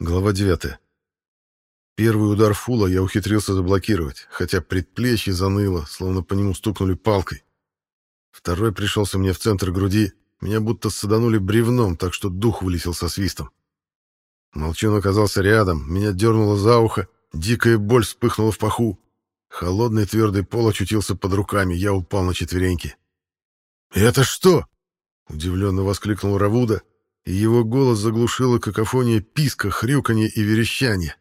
Глава 9. Первый удар фула я ухитрился заблокировать, хотя предплечье заныло, словно по нему стукнули палкой. Второй пришелся мне в центр груди, меня будто саданули бревном, так что дух вылетел со свистом. Молчун оказался рядом, меня дернуло за ухо, дикая боль вспыхнула в паху. Холодный твердый пол очутился под руками, я упал на четвереньки. «Это что?» — удивленно воскликнул Равуда, и его голос заглушило какофония писка, хрюканье и верещания.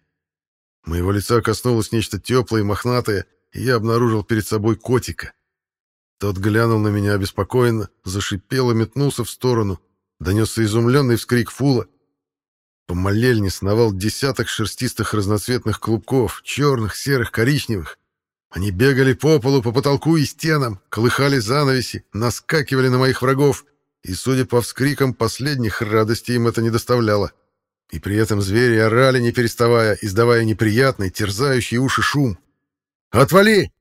Моего лица коснулось нечто теплое и мохнатое, и я обнаружил перед собой котика. Тот глянул на меня обеспокоенно, зашипел и метнулся в сторону. Донесся изумленный вскрик фула. По молельне сновал десяток шерстистых разноцветных клубков, черных, серых, коричневых. Они бегали по полу, по потолку и стенам, колыхали занавеси, наскакивали на моих врагов, и, судя по вскрикам последних, радости им это не доставляло. И при этом звери орали, не переставая, издавая неприятный, терзающий уши шум. «Отвали!»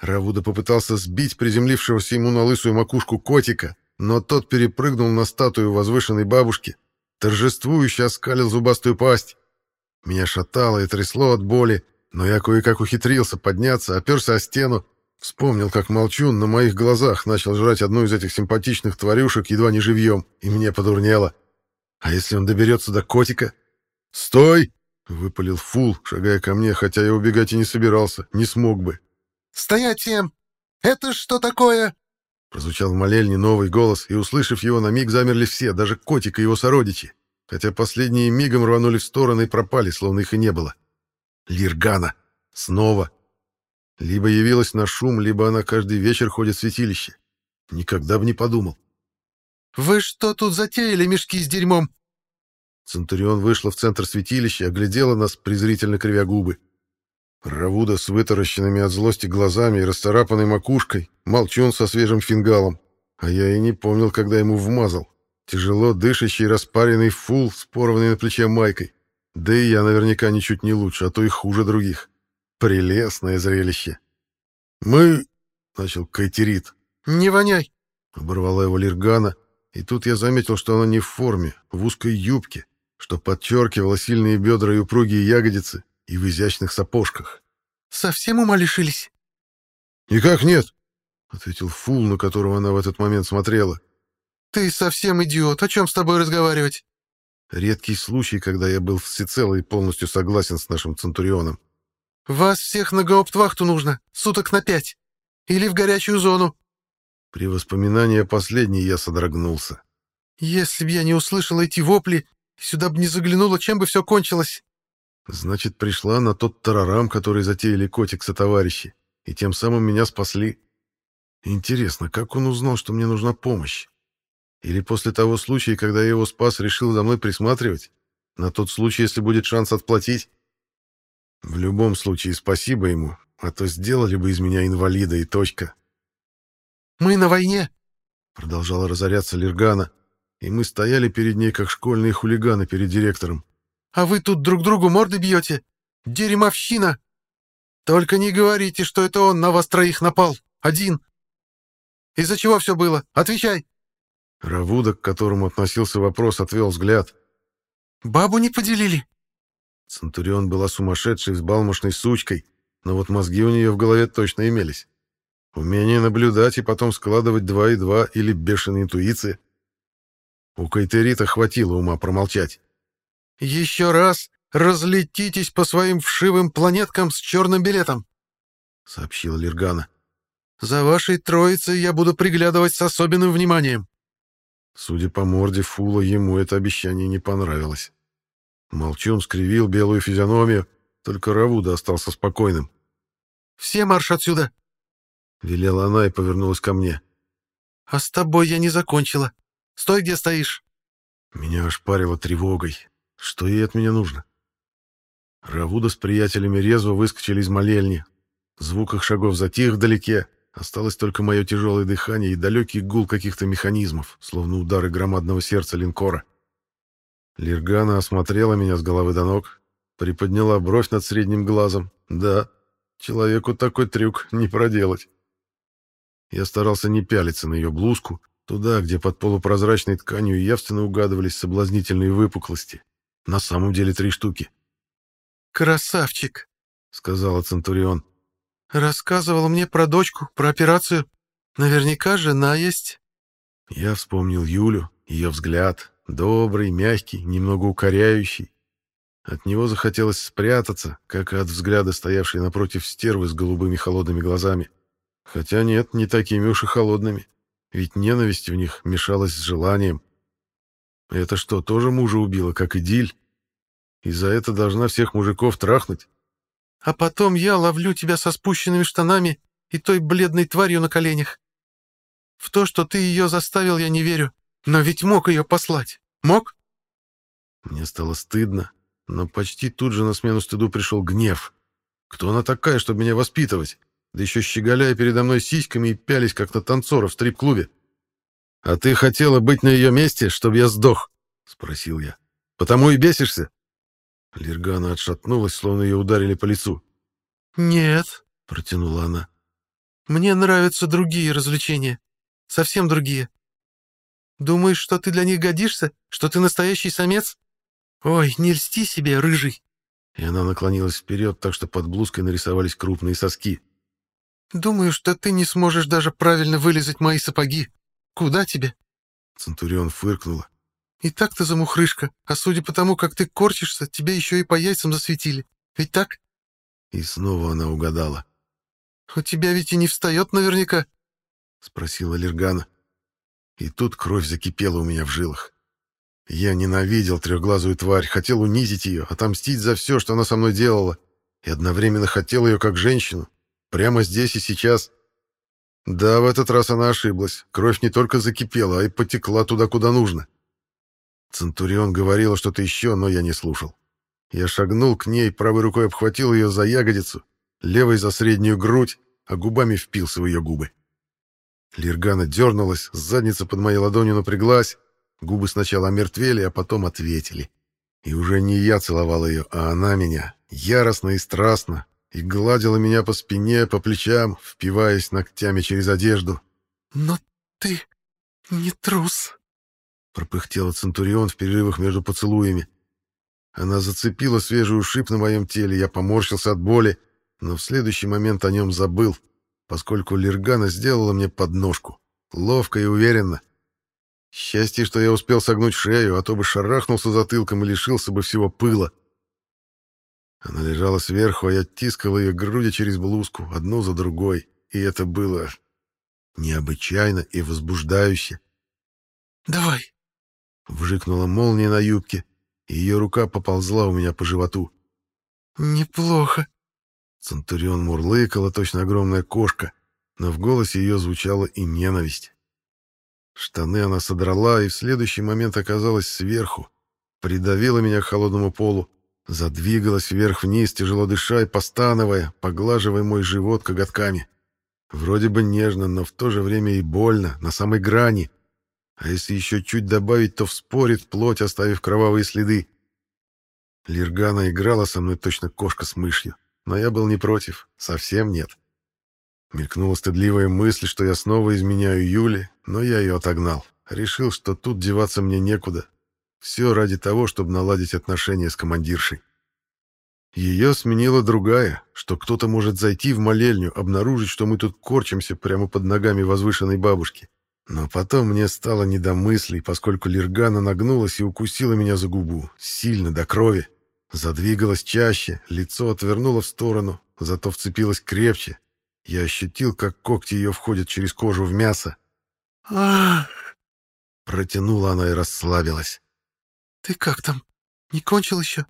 Равуда попытался сбить приземлившегося ему на лысую макушку котика, но тот перепрыгнул на статую возвышенной бабушки, торжествующе оскалил зубастую пасть. Меня шатало и трясло от боли, но я кое-как ухитрился подняться, оперся о стену Вспомнил, как Молчун на моих глазах начал жрать одну из этих симпатичных тварюшек едва не живьем, и мне подурнело. А если он доберется до котика? «Стой!» — выпалил Фул, шагая ко мне, хотя я убегать и не собирался, не смог бы. «Стоять всем! Это что такое?» Прозвучал в молельне новый голос, и, услышав его, на миг замерли все, даже котик и его сородичи, хотя последние мигом рванули в стороны и пропали, словно их и не было. Лиргана! Снова! Либо явилась на шум, либо она каждый вечер ходит в святилище. Никогда бы не подумал. «Вы что тут затеяли, мешки с дерьмом?» Центурион вышла в центр святилища, оглядела нас, презрительно кривя губы. Равуда с вытаращенными от злости глазами и расцарапанной макушкой, молчун со свежим фингалом. А я и не помнил, когда ему вмазал. Тяжело дышащий, распаренный фул с порванной на плече майкой. Да и я наверняка ничуть не лучше, а то и хуже других. Прелестное зрелище. «Мы...» — начал Кайтерит. «Не воняй!» — оборвала его Лиргана, и тут я заметил, что она не в форме, в узкой юбке, что подчеркивала сильные бедра и упругие ягодицы, и в изящных сапожках. «Совсем ума лишились?» «Никак нет», — ответил Фул, на которого она в этот момент смотрела. «Ты совсем идиот. О чем с тобой разговаривать?» Редкий случай, когда я был всецело и полностью согласен с нашим Центурионом. «Вас всех на гауптвахту нужно, суток на пять. Или в горячую зону». При воспоминании о последней я содрогнулся. «Если б я не услышала эти вопли, сюда бы не заглянула, чем бы все кончилось». Значит, пришла на тот тарарам, который затеяли котик со товарищи, и тем самым меня спасли. Интересно, как он узнал, что мне нужна помощь? Или после того случая, когда я его спас, решил за мной присматривать? На тот случай, если будет шанс отплатить? В любом случае, спасибо ему, а то сделали бы из меня инвалида и точка. «Мы на войне!» — продолжала разоряться Лергана, и мы стояли перед ней, как школьные хулиганы перед директором. «А вы тут друг другу морды бьете? Дерьмовщина! Только не говорите, что это он на вас троих напал, один! Из-за чего все было? Отвечай!» Равуда, к которому относился вопрос, отвел взгляд. «Бабу не поделили?» Центурион была сумасшедшей, взбалмошной сучкой, но вот мозги у нее в голове точно имелись. Умение наблюдать и потом складывать два и два или бешеная интуиция. У Кайтерита хватило ума промолчать. «Еще раз разлетитесь по своим вшивым планеткам с черным билетом», — сообщила Лиргана. «За вашей троицей я буду приглядывать с особенным вниманием». Судя по морде Фула, ему это обещание не понравилось. Молчун скривил белую физиономию, только Равуда остался спокойным. «Все марш отсюда!» — велела она и повернулась ко мне. «А с тобой я не закончила. Стой, где стоишь!» Меня ошпарило тревогой. Что ей от меня нужно? Равуда с приятелями резво выскочили из молельни. Звук их шагов затих вдалеке. Осталось только мое тяжелое дыхание и далекий гул каких-то механизмов, словно удары громадного сердца линкора. Лиргана осмотрела меня с головы до ног, приподняла бровь над средним глазом. Да, человеку такой трюк не проделать. Я старался не пялиться на ее блузку, туда, где под полупрозрачной тканью явственно угадывались соблазнительные выпуклости. На самом деле три штуки. «Красавчик», — сказала Центурион. «Рассказывал мне про дочку, про операцию. Наверняка жена есть». Я вспомнил Юлю, ее взгляд, добрый, мягкий, немного укоряющий. От него захотелось спрятаться, как и от взгляда стоявшей напротив стервы с голубыми холодными глазами. Хотя нет, не такими уж и холодными, ведь ненависть в них мешалась с желанием. Это что, тоже мужа убила, как и Диль? И за это должна всех мужиков трахнуть? А потом я ловлю тебя со спущенными штанами и той бледной тварью на коленях. В то, что ты ее заставил, я не верю. Но ведь мог ее послать. Мог? Мне стало стыдно, но почти тут же на смену стыду пришел гнев. Кто она такая, чтобы меня воспитывать? Да еще щеголяя передо мной сиськами и пялись, как на танцора в стрип-клубе. «А ты хотела быть на ее месте, чтобы я сдох?» — спросил я. «Потому и бесишься?» Лергана отшатнулась, словно ее ударили по лицу. «Нет», — протянула она. «Мне нравятся другие развлечения. Совсем другие. Думаешь, что ты для них годишься? Что ты настоящий самец? «Ой, не льсти себе, рыжий!» И она наклонилась вперед, так что под блузкой нарисовались крупные соски. «Думаю, что ты не сможешь даже правильно вылезать мои сапоги. Куда тебе?» Центурион фыркнула. «И так ты замухрышка, а судя по тому, как ты корчишься, тебе еще и по яйцам засветили. Ведь так?» И снова она угадала. «У тебя ведь и не встает наверняка?» — спросила Лергана. И тут кровь закипела у меня в жилах. Я ненавидел трехглазую тварь, хотел унизить ее, отомстить за все, что она со мной делала, и одновременно хотел ее как женщину, прямо здесь и сейчас. Да, в этот раз она ошиблась. Кровь не только закипела, а и потекла туда, куда нужно. Центурион говорила что-то еще, но я не слушал. Я шагнул к ней, правой рукой обхватил ее за ягодицу, левой за среднюю грудь, а губами впился в ее губы. Лиргана дернулась, задница под моей ладонью напряглась, Губы сначала омертвели, а потом ответили. И уже не я целовал ее, а она меня, яростно и страстно, и гладила меня по спине, по плечам, впиваясь ногтями через одежду. «Но ты не трус», — пропыхтела Центурион в перерывах между поцелуями. Она зацепила свежую шип на моем теле, я поморщился от боли, но в следующий момент о нем забыл, поскольку Лергана сделала мне подножку, ловко и уверенно. Счастье, что я успел согнуть шею, а то бы шарахнулся затылком и лишился бы всего пыла. Она лежала сверху, а я тискал ее груди через блузку, одну за другой, и это было необычайно и возбуждающе. «Давай!» — вжикнула молния на юбке, и ее рука поползла у меня по животу. «Неплохо!» Центурион мурлыкала, точно огромная кошка, но в голосе ее звучала и ненависть. Штаны она содрала и в следующий момент оказалась сверху, придавила меня к холодному полу, задвигалась вверх-вниз, тяжело дыша и постановая, поглаживая мой живот коготками. Вроде бы нежно, но в то же время и больно, на самой грани. А если еще чуть добавить, то вспорит плоть, оставив кровавые следы. Лиргана играла со мной точно кошка с мышью, но я был не против, совсем нет. Мелькнула стыдливая мысль, что я снова изменяю Юле, но я ее отогнал. Решил, что тут деваться мне некуда. Все ради того, чтобы наладить отношения с командиршей. Ее сменила другая, что кто-то может зайти в молельню, обнаружить, что мы тут корчимся прямо под ногами возвышенной бабушки. Но потом мне стало не до мыслей, поскольку Лиргана нагнулась и укусила меня за губу, сильно, до крови. Задвигалась чаще, лицо отвернуло в сторону, зато вцепилась крепче, я ощутил, как когти ее входят через кожу в мясо. «Ах!» Протянула она и расслабилась. «Ты как там? Не кончил еще?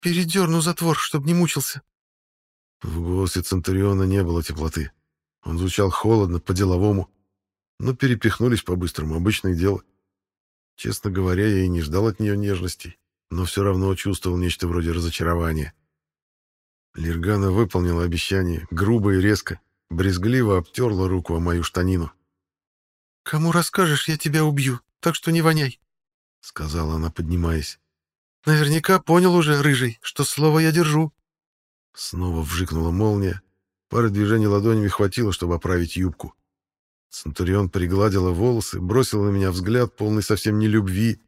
Передерну затвор, чтобы не мучился». В голосе Центуриона не было теплоты. Он звучал холодно, по-деловому. Но перепихнулись по-быстрому, обычное дело. Честно говоря, я и не ждал от нее нежностей, но все равно чувствовал нечто вроде разочарования. Лиргана выполнила обещание, грубо и резко, Брезгливо обтерла руку о мою штанину. «Кому расскажешь, я тебя убью, так что не воняй», — сказала она, поднимаясь. «Наверняка понял уже, рыжий, что слово я держу». Снова вжикнула молния. Пары движений ладонями хватило, чтобы оправить юбку. Центурион пригладила волосы, бросила на меня взгляд, полный совсем не любви,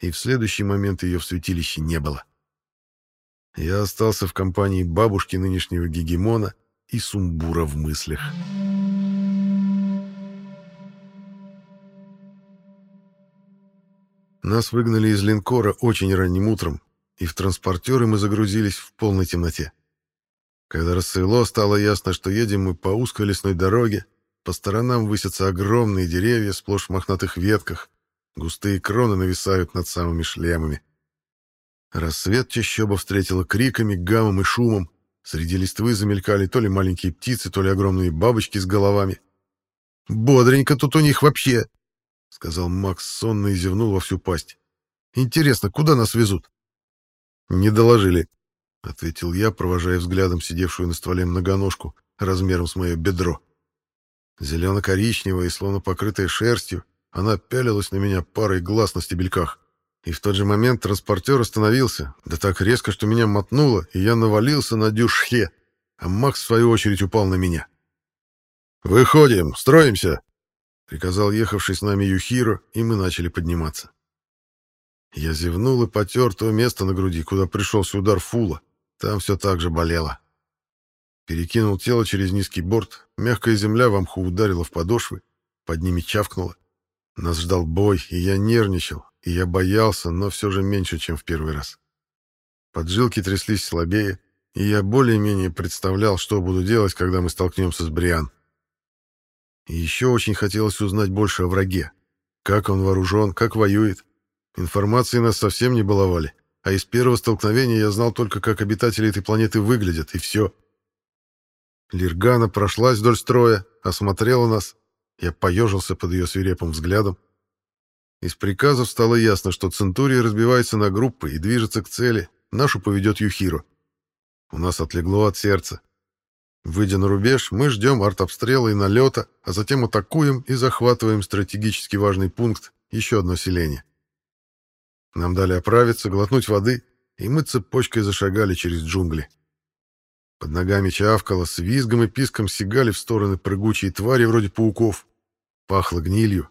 и в следующий момент ее в святилище не было. Я остался в компании бабушки нынешнего гегемона и сумбура в мыслях. Нас выгнали из линкора очень ранним утром, и в транспортеры мы загрузились в полной темноте. Когда рассвело, стало ясно, что едем мы по узкой лесной дороге, по сторонам высятся огромные деревья сплошь в мохнатых ветках, густые кроны нависают над самыми шлемами. Рассвет чащоба встретила криками, гамом и шумом, среди листвы замелькали то ли маленькие птицы, то ли огромные бабочки с головами. «Бодренько тут у них вообще!» — сказал Макс сонно и зевнул во всю пасть. «Интересно, куда нас везут?» «Не доложили», — ответил я, провожая взглядом сидевшую на стволе многоножку размером с мое бедро. Зелено-коричневая и словно покрытая шерстью, она пялилась на меня парой глаз на стебельках. И в тот же момент транспортер остановился, да так резко, что меня мотнуло, и я навалился на дюшхе, а Макс, в свою очередь, упал на меня. «Выходим, строимся!» — приказал ехавший с нами Юхиро, и мы начали подниматься. Я зевнул и потер то место на груди, куда пришелся удар фула. Там все так же болело. Перекинул тело через низкий борт, мягкая земля в мху ударила в подошвы, под ними чавкнула. Нас ждал бой, и я нервничал, и я боялся, но все же меньше, чем в первый раз. Поджилки тряслись слабее, и я более-менее представлял, что буду делать, когда мы столкнемся с Бриан. И еще очень хотелось узнать больше о враге. Как он вооружен, как воюет, Информации нас совсем не баловали, а из первого столкновения я знал только, как обитатели этой планеты выглядят, и все. Лиргана прошлась вдоль строя, осмотрела нас. Я поежился под ее свирепым взглядом. Из приказов стало ясно, что Центурия разбивается на группы и движется к цели. Нашу поведет Юхиро. У нас отлегло от сердца. Выйдя на рубеж, мы ждем артобстрела и налета, а затем атакуем и захватываем стратегически важный пункт, еще одно селение. Нам дали оправиться, глотнуть воды, и мы цепочкой зашагали через джунгли. Под ногами чавкало, с визгом и писком сигали в стороны прыгучие твари вроде пауков. Пахло гнилью.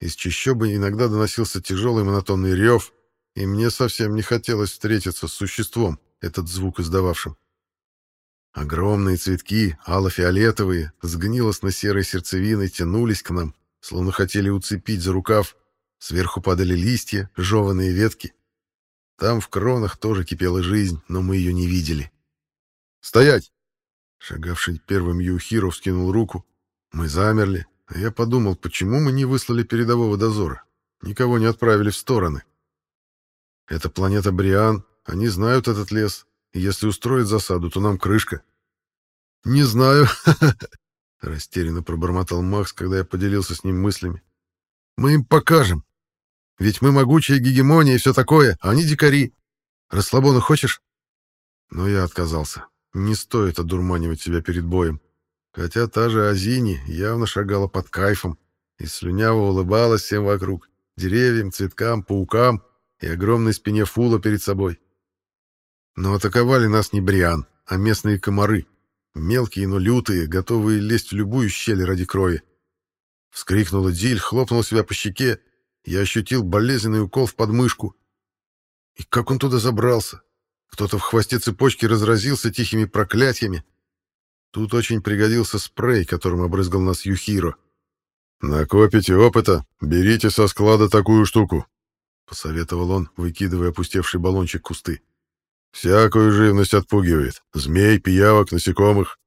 Из чащобы иногда доносился тяжелый монотонный рев, и мне совсем не хотелось встретиться с существом, этот звук издававшим. Огромные цветки, ало-фиолетовые, с гнилостно-серой сердцевиной тянулись к нам, словно хотели уцепить за рукав Сверху падали листья, жеванные ветки. Там в кронах тоже кипела жизнь, но мы ее не видели. «Стоять!» Шагавший первым Юхиро вскинул руку. Мы замерли, а я подумал, почему мы не выслали передового дозора? Никого не отправили в стороны. Это планета Бриан, они знают этот лес, и если устроят засаду, то нам крышка. «Не знаю», — растерянно пробормотал Макс, когда я поделился с ним мыслями. «Мы им покажем. Ведь мы могучая гегемония и все такое, а они дикари. Расслабона хочешь? Но я отказался. Не стоит одурманивать себя перед боем. Хотя та же Азини явно шагала под кайфом и слюняво улыбалась всем вокруг. Деревьям, цветкам, паукам и огромной спине фула перед собой. Но атаковали нас не Бриан, а местные комары. Мелкие, но лютые, готовые лезть в любую щель ради крови. Вскрикнула Диль, хлопнула себя по щеке я ощутил болезненный укол в подмышку. И как он туда забрался? Кто-то в хвосте цепочки разразился тихими проклятиями. Тут очень пригодился спрей, которым обрызгал нас Юхиро. «Накопите опыта, берите со склада такую штуку», — посоветовал он, выкидывая опустевший баллончик кусты. «Всякую живность отпугивает. Змей, пиявок, насекомых».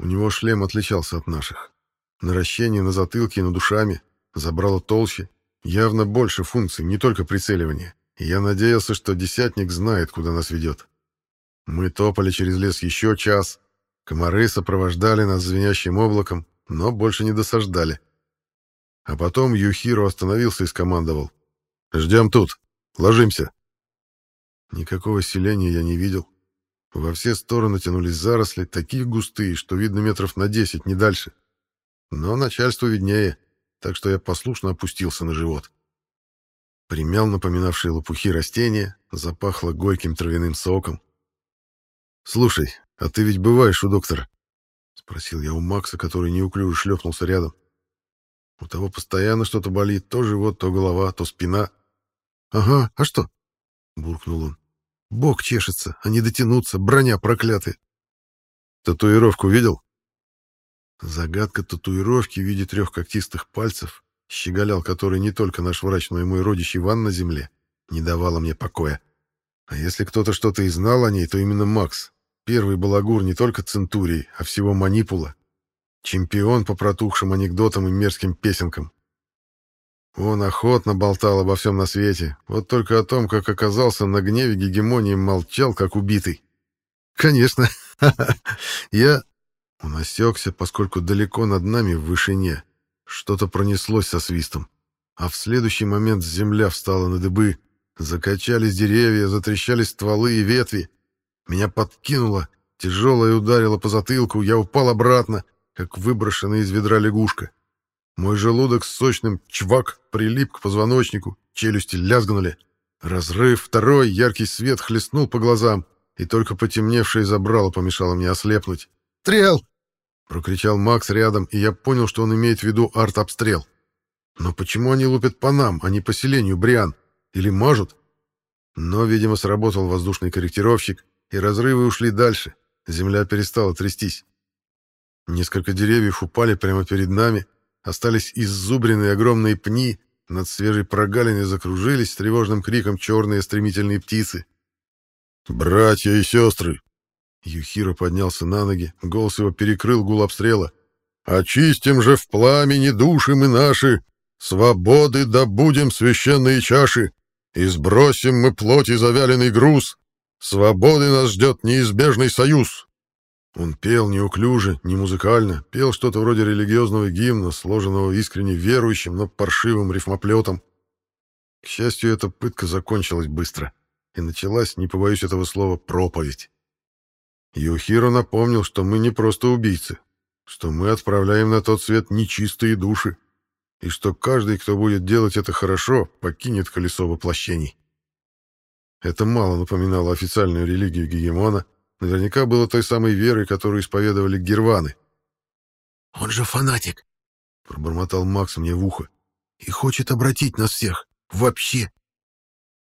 У него шлем отличался от наших. Наращение на затылке и над ушами, забрало толще, Явно больше функций, не только я надеялся, что десятник знает, куда нас ведет. Мы топали через лес еще час. Комары сопровождали нас звенящим облаком, но больше не досаждали. А потом Юхиро остановился и скомандовал. «Ждем тут. Ложимся». Никакого селения я не видел. Во все стороны тянулись заросли, такие густые, что видно метров на десять, не дальше. Но начальству виднее так что я послушно опустился на живот. Примял напоминавшие лопухи растения, запахло горьким травяным соком. «Слушай, а ты ведь бываешь у доктора?» — спросил я у Макса, который неуклюже шлепнулся рядом. У того постоянно что-то болит, то живот, то голова, то спина. «Ага, а что?» — буркнул он. «Бог чешется, а не дотянуться, броня проклятая». «Татуировку видел?» Загадка татуировки в виде трех когтистых пальцев, щеголял который не только наш врач, но и мой родич Иван на земле, не давала мне покоя. А если кто-то что-то и знал о ней, то именно Макс. Первый балагур не только Центурии, а всего Манипула. Чемпион по протухшим анекдотам и мерзким песенкам. Он охотно болтал обо всем на свете, вот только о том, как оказался на гневе гегемонии, молчал, как убитый. «Конечно, я...» Он осекся, поскольку далеко над нами, в вышине, что-то пронеслось со свистом, а в следующий момент земля встала на дыбы, закачались деревья, затрещали стволы и ветви. Меня подкинуло, тяжелое ударило по затылку, я упал обратно, как выброшенная из ведра лягушка. Мой желудок с сочным чвак прилип к позвоночнику, челюсти лязгнули. Разрыв второй, яркий свет хлестнул по глазам, и только потемневшее забрало помешало мне ослепнуть. «Стрел!» — прокричал Макс рядом, и я понял, что он имеет в виду арт-обстрел. «Но почему они лупят по нам, а не по селению Бриан? Или мажут?» Но, видимо, сработал воздушный корректировщик, и разрывы ушли дальше. Земля перестала трястись. Несколько деревьев упали прямо перед нами, остались иззубренные огромные пни, над свежей прогалиной закружились с тревожным криком черные стремительные птицы. «Братья и сестры!» Юхиро поднялся на ноги, голос его перекрыл гул обстрела. «Очистим же в пламени души мы наши, свободы добудем священные чаши, и сбросим мы плоть и завяленный груз, свободы нас ждет неизбежный союз!» Он пел неуклюже, не музыкально, пел что-то вроде религиозного гимна, сложенного искренне верующим, но паршивым рифмоплетом. К счастью, эта пытка закончилась быстро, и началась, не побоюсь этого слова, проповедь. Юхиро напомнил, что мы не просто убийцы, что мы отправляем на тот свет нечистые души, и что каждый, кто будет делать это хорошо, покинет колесо воплощений. Это мало напоминало официальную религию Гегемона, Наверняка было той самой верой, которую исповедовали герваны. «Он же фанатик!» — пробормотал Макс мне в ухо. «И хочет обратить нас всех. Вообще!»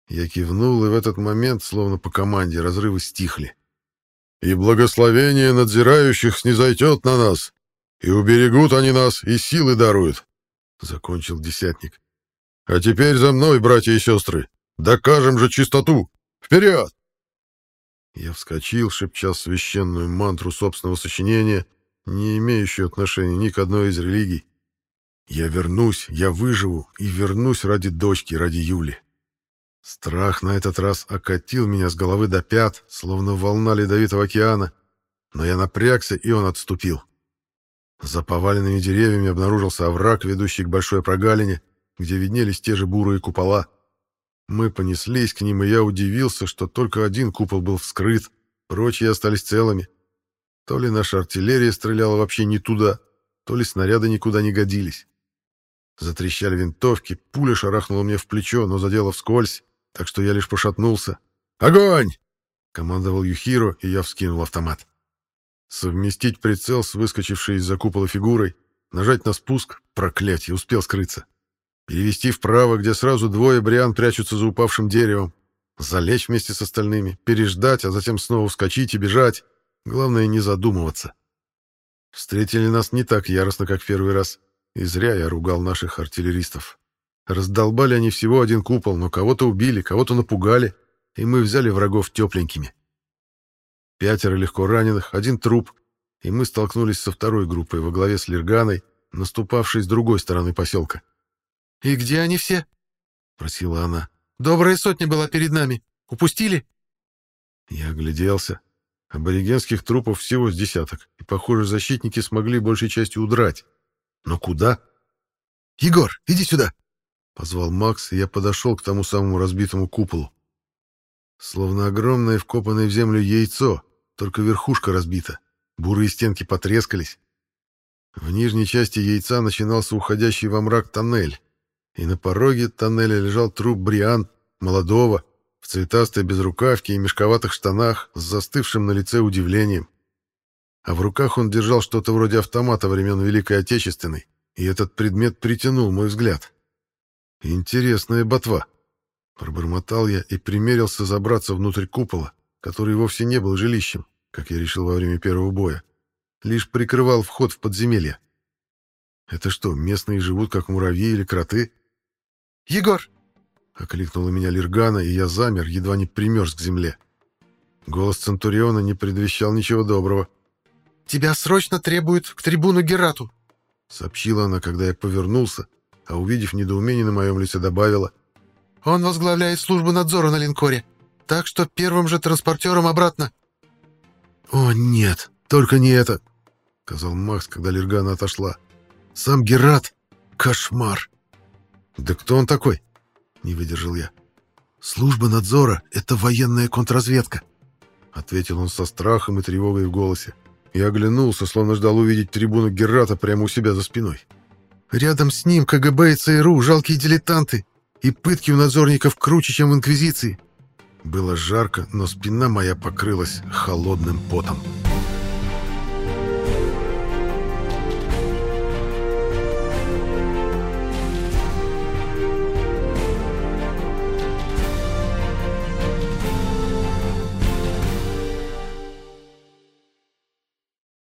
Я кивнул, и в этот момент, словно по команде, разрывы стихли. «И благословение надзирающих снизойдет на нас, и уберегут они нас, и силы даруют», — закончил десятник. «А теперь за мной, братья и сестры! Докажем же чистоту! Вперед!» Я вскочил, шепча священную мантру собственного сочинения, не имеющую отношения ни к одной из религий. Я вернусь, я выживу и вернусь ради дочки, ради Юли. Страх на этот раз окатил меня с головы до пят, словно волна ледовитого океана, но я напрягся, и он отступил. За поваленными деревьями обнаружился овраг, ведущий к большой прогалине, где виднелись те же бурые купола. Мы понеслись к ним, и я удивился, что только один купол был вскрыт, прочие остались целыми. То ли наша артиллерия стреляла вообще не туда, то ли снаряды никуда не годились. Затрещали винтовки, пуля шарахнула мне в плечо, но задела вскользь, так что я лишь пошатнулся. «Огонь!» — командовал Юхиро, и я вскинул автомат. Совместить прицел с выскочившей из-за купола фигурой, нажать на спуск, проклятье, успел скрыться. Перевести вправо, где сразу двое бриан прячутся за упавшим деревом. Залечь вместе с остальными, переждать, а затем снова вскочить и бежать. Главное, не задумываться. Встретили нас не так яростно, как первый раз. И зря я ругал наших артиллеристов. Раздолбали они всего один купол, но кого-то убили, кого-то напугали, и мы взяли врагов тепленькими. Пятеро легко раненых, один труп, и мы столкнулись со второй группой во главе с Лерганой, наступавшей с другой стороны поселка. «И где они все?» — просила она. «Добрая сотня была перед нами. Упустили?» Я огляделся. Аборигенских трупов всего с десяток, и, похоже, защитники смогли большей частью удрать. Но куда? «Егор, иди сюда!» — позвал Макс, и я подошел к тому самому разбитому куполу. Словно огромное вкопанное в землю яйцо, только верхушка разбита. Бурые стенки потрескались. В нижней части яйца начинался уходящий во мрак тоннель, и на пороге тоннеля лежал труп Бриан, молодого, в цветастой безрукавке и мешковатых штанах, с застывшим на лице удивлением. А в руках он держал что-то вроде автомата времен Великой Отечественной, и этот предмет притянул мой взгляд. Интересная ботва. Пробормотал я и примерился забраться внутрь купола, который вовсе не был жилищем, как я решил во время первого боя. Лишь прикрывал вход в подземелье. Это что, местные живут как муравьи или кроты? «Егор!» — окликнула меня Лиргана, и я замер, едва не примерз к земле. Голос Центуриона не предвещал ничего доброго. «Тебя срочно требуют к трибуну Герату!» — сообщила она, когда я повернулся, а, увидев недоумение на моем лице, добавила. «Он возглавляет службу надзора на линкоре, так что первым же транспортером обратно». «О, нет, только не это!» — сказал Макс, когда Лергана отошла. «Сам Герат! Кошмар!» «Да кто он такой?» — не выдержал я. «Служба надзора — это военная контрразведка», — ответил он со страхом и тревогой в голосе. Я оглянулся, словно ждал увидеть трибуну Геррата прямо у себя за спиной. Рядом с ним КГБ и ЦРУ, жалкие дилетанты, и пытки у надзорников круче, чем в Инквизиции. Было жарко, но спина моя покрылась холодным потом.